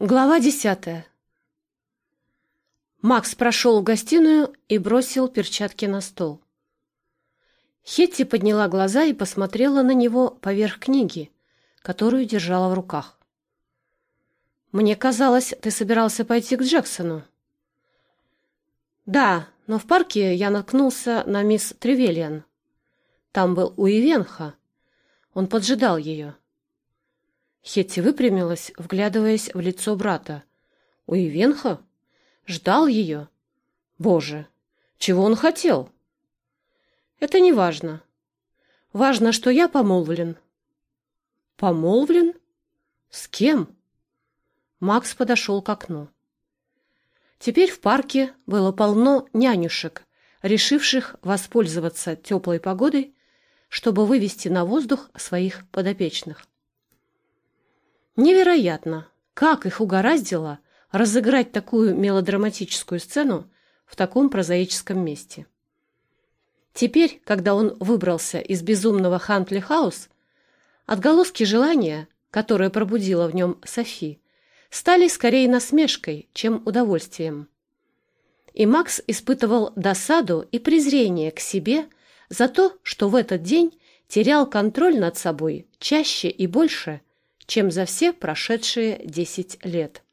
Глава десятая. Макс прошел в гостиную и бросил перчатки на стол. Хетти подняла глаза и посмотрела на него поверх книги, которую держала в руках. «Мне казалось, ты собирался пойти к Джексону». «Да, но в парке я наткнулся на мисс Тревелиан. Там был Уивенха. Он поджидал ее». Хетти выпрямилась, вглядываясь в лицо брата. У Ивенха? Ждал ее? Боже, чего он хотел? Это не важно. Важно, что я помолвлен. Помолвлен? С кем? Макс подошел к окну. Теперь в парке было полно нянюшек, решивших воспользоваться теплой погодой, чтобы вывести на воздух своих подопечных. Невероятно, как их угораздило разыграть такую мелодраматическую сцену в таком прозаическом месте. Теперь, когда он выбрался из безумного Хантли Хаус, отголоски желания, которое пробудило в нем Софи, стали скорее насмешкой, чем удовольствием. И Макс испытывал досаду и презрение к себе за то, что в этот день терял контроль над собой чаще и больше, чем за все прошедшие десять лет.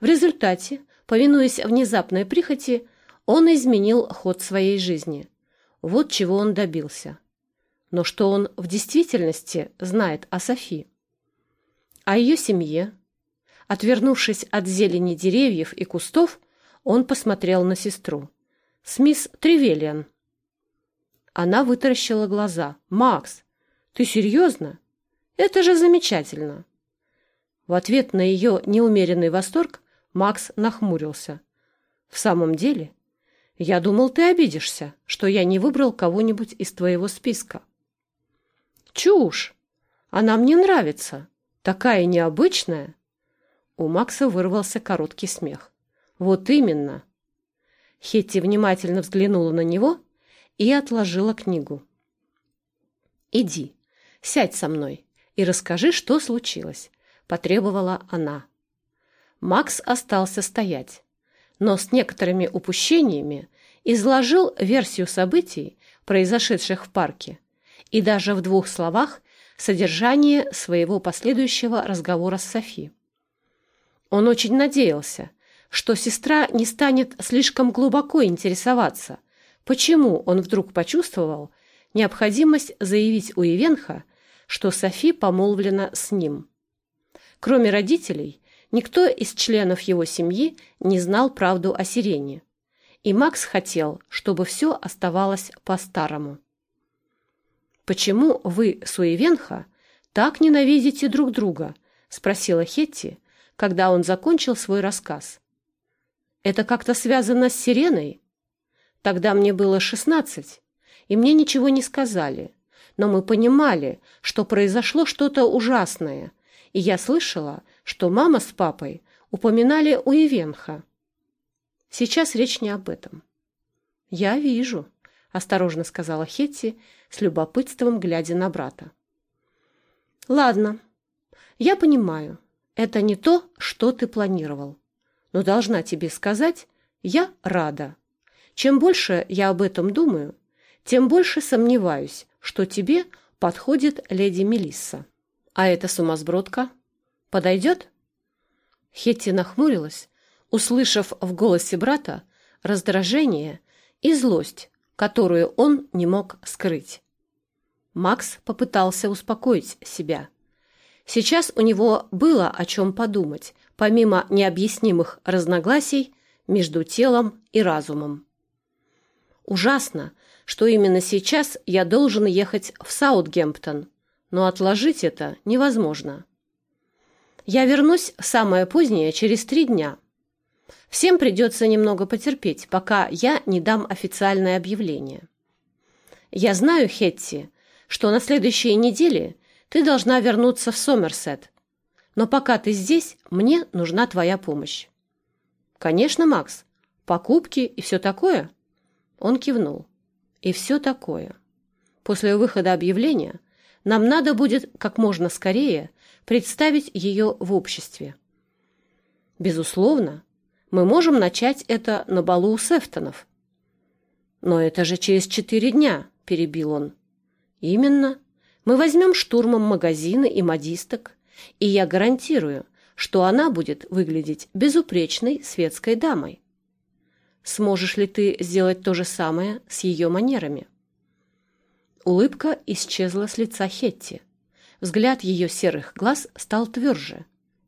В результате, повинуясь внезапной прихоти, он изменил ход своей жизни. Вот чего он добился. Но что он в действительности знает о Софи? О ее семье? Отвернувшись от зелени деревьев и кустов, он посмотрел на сестру. С мисс Тревелиан. Она вытаращила глаза. «Макс, ты серьезно? Это же замечательно!» В ответ на ее неумеренный восторг Макс нахмурился. «В самом деле, я думал, ты обидишься, что я не выбрал кого-нибудь из твоего списка». «Чушь! Она мне нравится. Такая необычная!» У Макса вырвался короткий смех. «Вот именно!» Хетти внимательно взглянула на него и отложила книгу. «Иди, сядь со мной и расскажи, что случилось», — потребовала она. Макс остался стоять, но с некоторыми упущениями изложил версию событий, произошедших в парке, и даже в двух словах содержание своего последующего разговора с Софи. Он очень надеялся, что сестра не станет слишком глубоко интересоваться, почему он вдруг почувствовал необходимость заявить у Ивенха, что Софи помолвлена с ним. Кроме родителей, никто из членов его семьи не знал правду о Сирене, и Макс хотел, чтобы все оставалось по-старому. «Почему вы, Суевенха, так ненавидите друг друга?» — спросила Хетти, когда он закончил свой рассказ. «Это как-то связано с Сиреной?» Тогда мне было шестнадцать, и мне ничего не сказали но мы понимали, что произошло что-то ужасное, и я слышала, что мама с папой упоминали у Ивенха. Сейчас речь не об этом. «Я вижу», — осторожно сказала Хетти, с любопытством глядя на брата. «Ладно, я понимаю, это не то, что ты планировал. Но должна тебе сказать, я рада. Чем больше я об этом думаю, тем больше сомневаюсь, что тебе подходит леди Мелисса. А эта сумасбродка подойдет? Хетти нахмурилась, услышав в голосе брата раздражение и злость, которую он не мог скрыть. Макс попытался успокоить себя. Сейчас у него было о чем подумать, помимо необъяснимых разногласий между телом и разумом. Ужасно, что именно сейчас я должен ехать в Саутгемптон, но отложить это невозможно. Я вернусь самое позднее через три дня. Всем придется немного потерпеть, пока я не дам официальное объявление. Я знаю, Хетти, что на следующей неделе ты должна вернуться в Сомерсет, но пока ты здесь, мне нужна твоя помощь. Конечно, Макс, покупки и все такое. Он кивнул и все такое. После выхода объявления нам надо будет как можно скорее представить ее в обществе. Безусловно, мы можем начать это на балу у Сефтонов. Но это же через четыре дня, перебил он. Именно. Мы возьмем штурмом магазины и модисток, и я гарантирую, что она будет выглядеть безупречной светской дамой. Сможешь ли ты сделать то же самое с ее манерами? Улыбка исчезла с лица Хетти. Взгляд ее серых глаз стал тверже,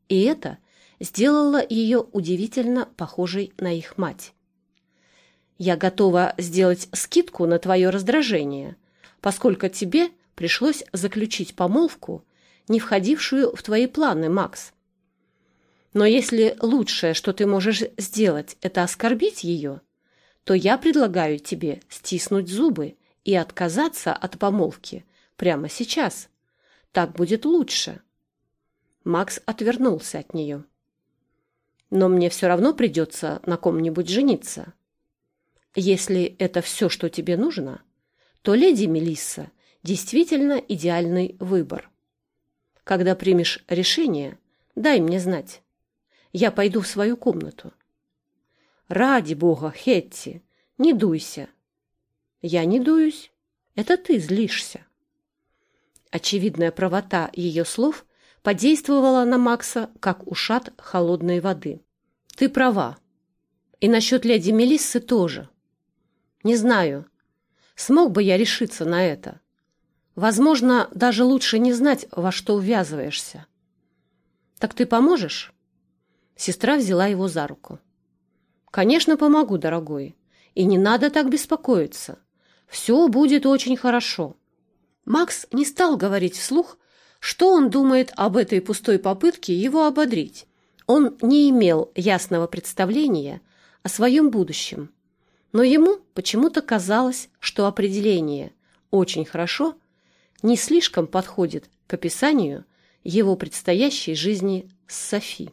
и это сделало ее удивительно похожей на их мать. «Я готова сделать скидку на твое раздражение, поскольку тебе пришлось заключить помолвку, не входившую в твои планы, Макс. Но если лучшее, что ты можешь сделать, это оскорбить ее, то я предлагаю тебе стиснуть зубы и отказаться от помолвки прямо сейчас. Так будет лучше. Макс отвернулся от нее. Но мне все равно придется на ком-нибудь жениться. Если это все, что тебе нужно, то леди Мелисса действительно идеальный выбор. Когда примешь решение, дай мне знать. Я пойду в свою комнату. Ради бога, Хетти, не дуйся. Я не дуюсь. Это ты злишься. Очевидная правота ее слов подействовала на Макса, как ушат холодной воды. Ты права. И насчет леди Мелиссы тоже. Не знаю, смог бы я решиться на это. Возможно, даже лучше не знать, во что увязываешься. Так ты поможешь? Сестра взяла его за руку. Конечно, помогу, дорогой. И не надо так беспокоиться. Все будет очень хорошо. Макс не стал говорить вслух, что он думает об этой пустой попытке его ободрить. Он не имел ясного представления о своем будущем, но ему почему-то казалось, что определение «очень хорошо» не слишком подходит к описанию его предстоящей жизни с Софи.